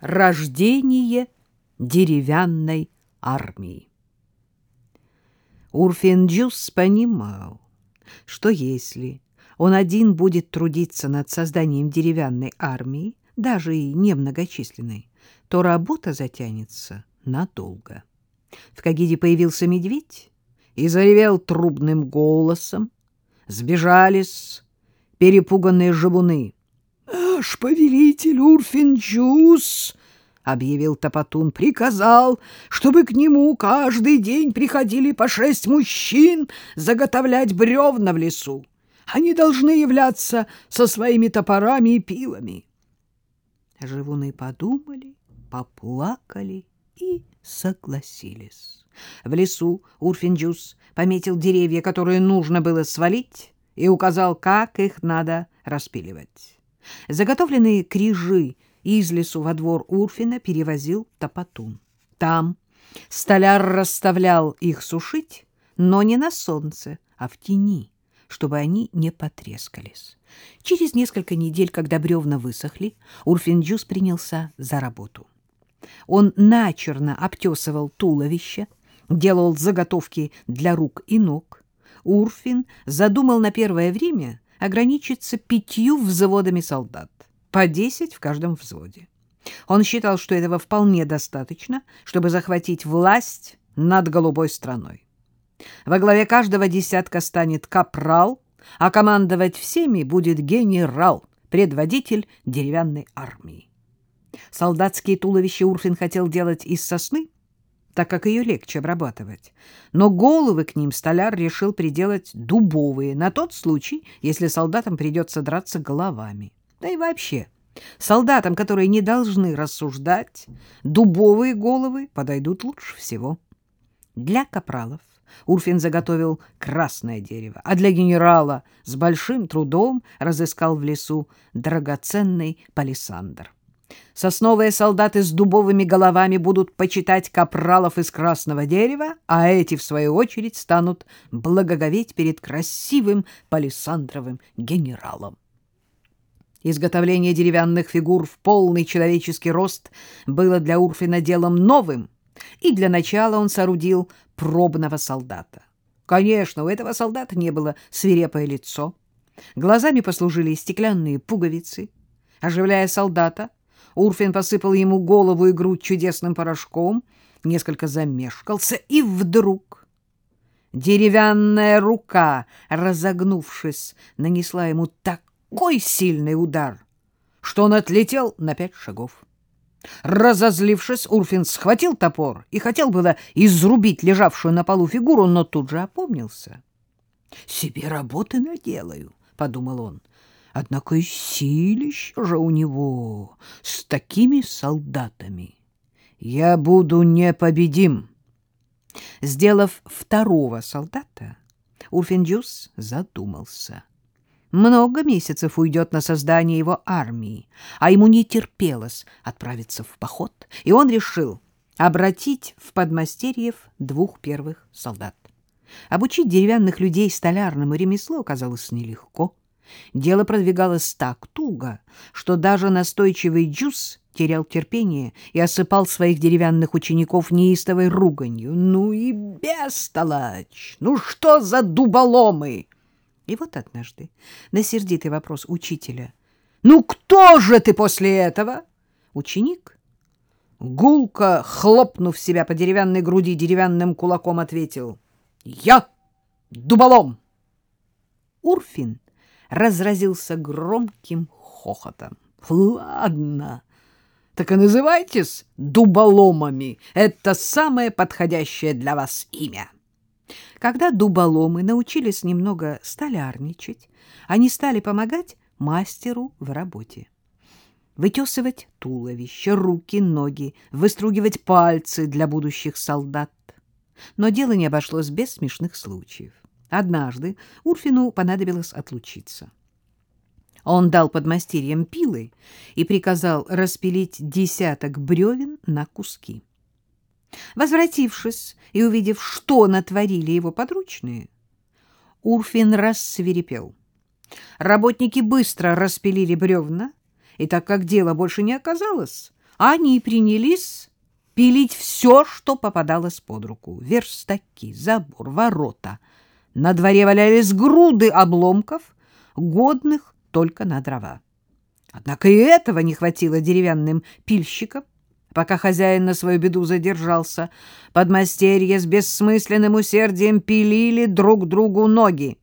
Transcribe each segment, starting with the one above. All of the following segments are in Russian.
Рождение деревянной армии. Урфинджус понимал, что если он один будет трудиться над созданием деревянной армии, даже и немногочисленной, то работа затянется надолго. В Кагиде появился медведь и заревел трубным голосом. Сбежались перепуганные живуны. Наш повелитель Урфинджус, — объявил Топотун, — приказал, чтобы к нему каждый день приходили по шесть мужчин заготовлять бревна в лесу. Они должны являться со своими топорами и пилами. Живуны подумали, поплакали и согласились. В лесу Урфинджус пометил деревья, которые нужно было свалить, и указал, как их надо распиливать. Заготовленные крижи из лесу во двор Урфина перевозил Топотун. Там столяр расставлял их сушить, но не на солнце, а в тени, чтобы они не потрескались. Через несколько недель, когда бревна высохли, Урфинджус принялся за работу. Он начерно обтесывал туловище, делал заготовки для рук и ног. Урфин задумал на первое время ограничиться пятью взводами солдат, по десять в каждом взводе. Он считал, что этого вполне достаточно, чтобы захватить власть над голубой страной. Во главе каждого десятка станет капрал, а командовать всеми будет генерал, предводитель деревянной армии. Солдатские туловища Урфин хотел делать из сосны, так как ее легче обрабатывать. Но головы к ним столяр решил приделать дубовые, на тот случай, если солдатам придется драться головами. Да и вообще, солдатам, которые не должны рассуждать, дубовые головы подойдут лучше всего. Для капралов Урфин заготовил красное дерево, а для генерала с большим трудом разыскал в лесу драгоценный палисандр. Сосновые солдаты с дубовыми головами будут почитать капралов из красного дерева, а эти, в свою очередь, станут благоговеть перед красивым палисандровым генералом. Изготовление деревянных фигур в полный человеческий рост было для Урфина делом новым, и для начала он соорудил пробного солдата. Конечно, у этого солдата не было свирепое лицо. Глазами послужили стеклянные пуговицы. Оживляя солдата, Урфин посыпал ему голову и грудь чудесным порошком, несколько замешкался, и вдруг деревянная рука, разогнувшись, нанесла ему такой сильный удар, что он отлетел на пять шагов. Разозлившись, Урфин схватил топор и хотел было изрубить лежавшую на полу фигуру, но тут же опомнился. «Себе работы наделаю», — подумал он. Однако и силище же у него с такими солдатами. Я буду непобедим. Сделав второго солдата, Урфинджус задумался. Много месяцев уйдет на создание его армии, а ему не терпелось отправиться в поход, и он решил обратить в подмастерьев двух первых солдат. Обучить деревянных людей столярному ремеслу оказалось нелегко. Дело продвигалось так туго, что даже настойчивый Джус терял терпение и осыпал своих деревянных учеников неистовой руганью. «Ну и бестолочь! Ну что за дуболомы!» И вот однажды на сердитый вопрос учителя «Ну кто же ты после этого?» Ученик, гулко хлопнув себя по деревянной груди деревянным кулаком, ответил «Я дуболом!» Урфин разразился громким хохотом. «Ладно, так и называйтесь дуболомами. Это самое подходящее для вас имя». Когда дуболомы научились немного столярничать, они стали помогать мастеру в работе. Вытесывать туловище, руки, ноги, выстругивать пальцы для будущих солдат. Но дело не обошлось без смешных случаев. Однажды Урфину понадобилось отлучиться. Он дал подмастерьям пилы и приказал распилить десяток бревен на куски. Возвратившись и увидев, что натворили его подручные, Урфин рассверепел. Работники быстро распилили бревна, и так как дела больше не оказалось, они принялись пилить все, что попадалось под руку. Верстаки, забор, ворота. На дворе валялись груды обломков, годных только на дрова. Однако и этого не хватило деревянным пильщикам. Пока хозяин на свою беду задержался, подмастерья с бессмысленным усердием пилили друг другу ноги.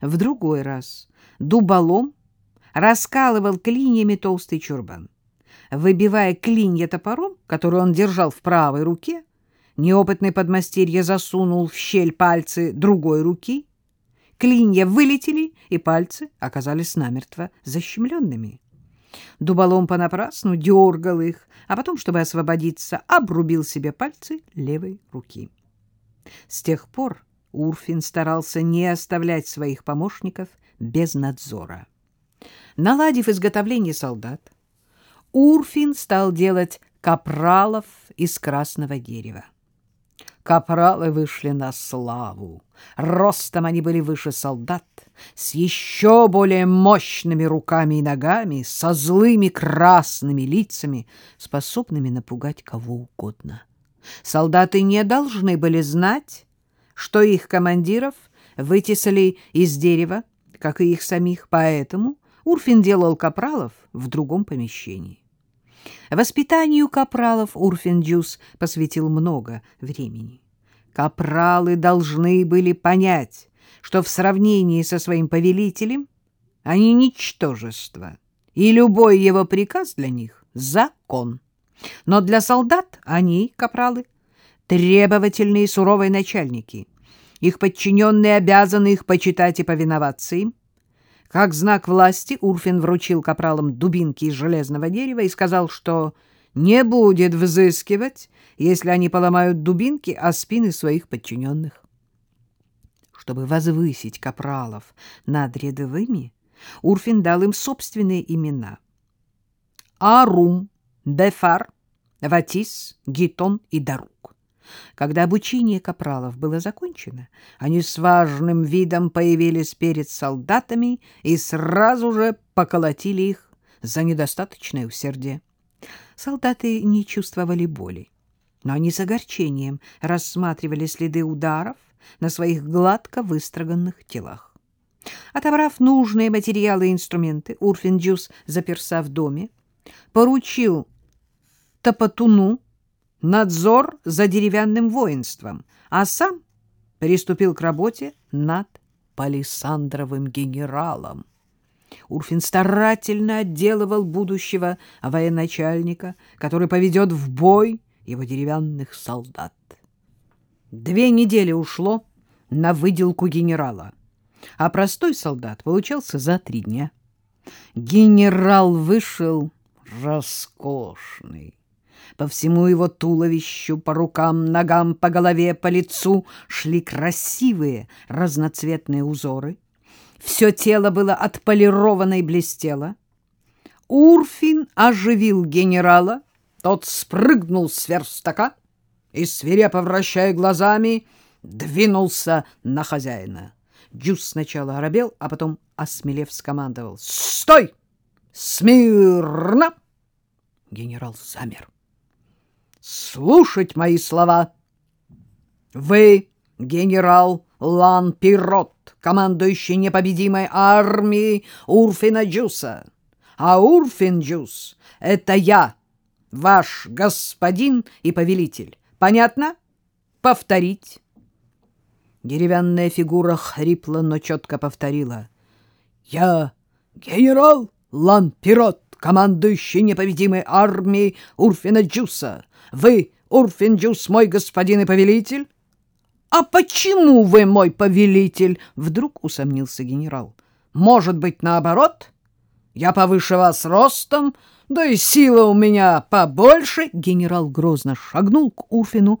В другой раз дуболом раскалывал клиньями толстый чурбан. Выбивая клинья топором, который он держал в правой руке, неопытный подмастерье засунул в щель пальцы другой руки. Клинья вылетели, и пальцы оказались намертво защемленными. Дуболом понапрасну дергал их, а потом, чтобы освободиться, обрубил себе пальцы левой руки. С тех пор Урфин старался не оставлять своих помощников без надзора. Наладив изготовление солдат, Урфин стал делать капралов из красного дерева. Капралы вышли на славу. Ростом они были выше солдат, с еще более мощными руками и ногами, со злыми красными лицами, способными напугать кого угодно. Солдаты не должны были знать, что их командиров вытесали из дерева, как и их самих, поэтому Урфин делал капралов в другом помещении. Воспитанию капралов Урфин Джус посвятил много времени. Капралы должны были понять, что в сравнении со своим повелителем они ничтожество, и любой его приказ для них — закон. Но для солдат они, капралы, требовательные суровые начальники. Их подчиненные обязаны их почитать и повиноваться им. Как знак власти Урфин вручил капралам дубинки из железного дерева и сказал, что не будет взыскивать, если они поломают дубинки о спины своих подчиненных. Чтобы возвысить капралов над рядовыми, Урфин дал им собственные имена. Арум, Дефар, Ватис, Гитон и Дарук. Когда обучение капралов было закончено, они с важным видом появились перед солдатами и сразу же поколотили их за недостаточное усердие. Солдаты не чувствовали боли, но они с огорчением рассматривали следы ударов на своих гладко выстроганных телах. Отобрав нужные материалы и инструменты, Урфинджус заперся в доме, поручил Топотуну надзор за деревянным воинством, а сам приступил к работе над палисандровым генералом. Урфин старательно отделывал будущего военачальника, который поведет в бой его деревянных солдат. Две недели ушло на выделку генерала, а простой солдат получался за три дня. Генерал вышел роскошный. По всему его туловищу, по рукам, ногам, по голове, по лицу шли красивые разноцветные узоры. Все тело было отполировано и блестело. Урфин оживил генерала, тот спрыгнул с верстака и, свирепо вращая глазами, двинулся на хозяина. Джус сначала оробел, а потом, осмелев, скомандовал «Стой! Смирно!» Генерал замер слушать мои слова. Вы, генерал Лан Пирот, командующий непобедимой армией Урфина Джуса. А Урфин Джус — это я, ваш господин и повелитель. Понятно? Повторить. Деревянная фигура хрипло, но четко повторила. «Я генерал Лан Пирот, командующий непобедимой армией Урфина Джуса. Вы, Урфинджус, мой господин и повелитель? А почему вы мой повелитель? Вдруг усомнился генерал. Может быть, наоборот? Я повыше вас ростом, да и сила у меня побольше. Генерал грозно шагнул к Урфину.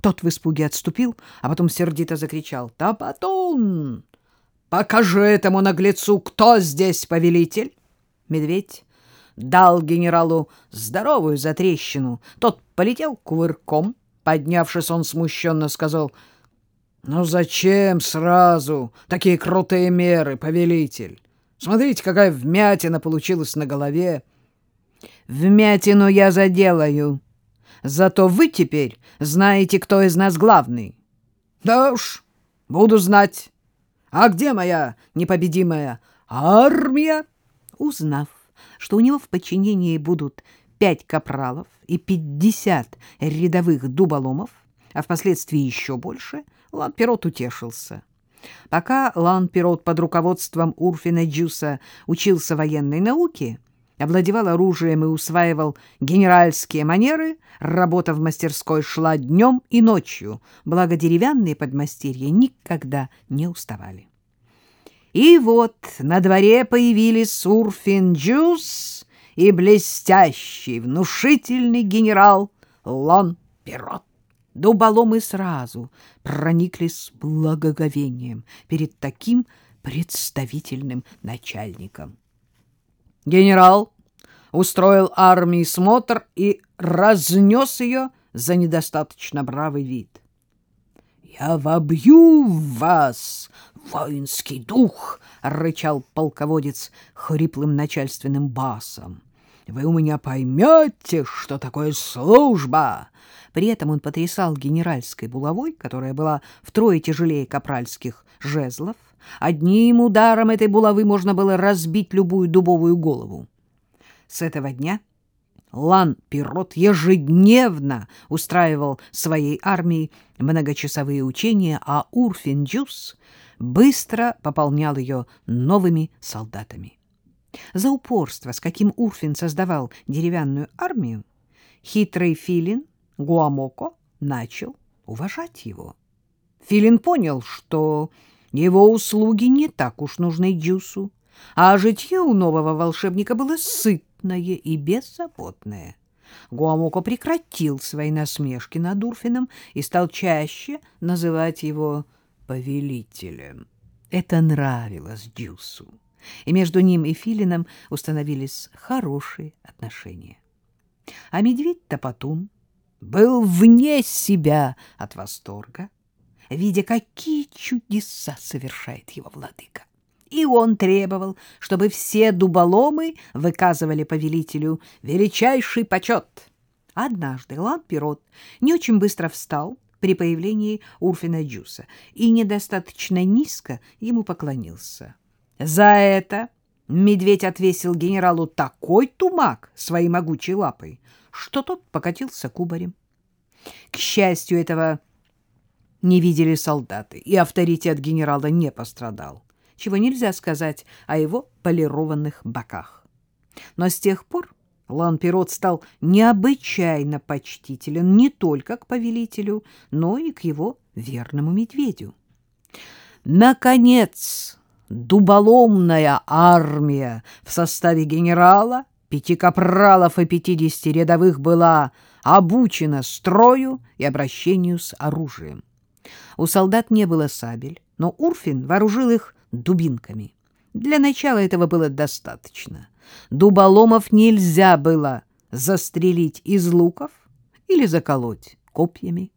Тот в испуге отступил, а потом сердито закричал. «Да потом! Покажи этому наглецу, кто здесь повелитель!» Медведь дал генералу здоровую затрещину. Тот полетел кувырком. Поднявшись, он смущенно сказал, «Ну зачем сразу такие крутые меры, повелитель? Смотрите, какая вмятина получилась на голове. Вмятину я заделаю. Зато вы теперь знаете, кто из нас главный. Да уж, буду знать. А где моя непобедимая армия? Узнав, что у него в подчинении будут пять капралов и пятьдесят рядовых дуболомов, а впоследствии еще больше, Лан-Пирот утешился. Пока Лан-Пирот под руководством Урфина Джуса учился военной науке, овладевал оружием и усваивал генеральские манеры, работа в мастерской шла днем и ночью, благо деревянные подмастерья никогда не уставали. И вот на дворе появились Урфин Джус и блестящий, внушительный генерал Лон Пирот. Дуболомы сразу прониклись с благоговением перед таким представительным начальником. Генерал устроил армии смотр и разнес ее за недостаточно бравый вид. «Я вобью вас воинский дух!» — рычал полководец хриплым начальственным басом. «Вы у меня поймете, что такое служба!» При этом он потрясал генеральской булавой, которая была втрое тяжелее капральских жезлов. Одним ударом этой булавы можно было разбить любую дубовую голову. С этого дня Лан Пирот ежедневно устраивал своей армии многочасовые учения, а Урфин Джус быстро пополнял ее новыми солдатами. За упорство, с каким Урфин создавал деревянную армию, хитрый филин Гуамоко начал уважать его. Филин понял, что его услуги не так уж нужны Джусу, а житье у нового волшебника было сытное и беззаботное. Гуамоко прекратил свои насмешки над Урфином и стал чаще называть его повелителем. Это нравилось Дюсу, и между ним и Филином установились хорошие отношения. А медведь-топотун был вне себя от восторга, видя, какие чудеса совершает его владыка. И он требовал, чтобы все дуболомы выказывали повелителю величайший почет. Однажды Лан-Пирот не очень быстро встал при появлении Урфина Джуса и недостаточно низко ему поклонился. За это медведь отвесил генералу такой тумак своей могучей лапой, что тот покатился кубарем. К счастью, этого не видели солдаты, и авторитет генерала не пострадал, чего нельзя сказать о его полированных боках. Но с тех пор Лан-Пирот стал необычайно почтителен не только к повелителю, но и к его верному медведю. Наконец, дуболомная армия в составе генерала, пяти капралов и пятидесяти рядовых была обучена строю и обращению с оружием. У солдат не было сабель, но Урфин вооружил их дубинками. Для начала этого было достаточно. Дуболомов нельзя было застрелить из луков или заколоть копьями.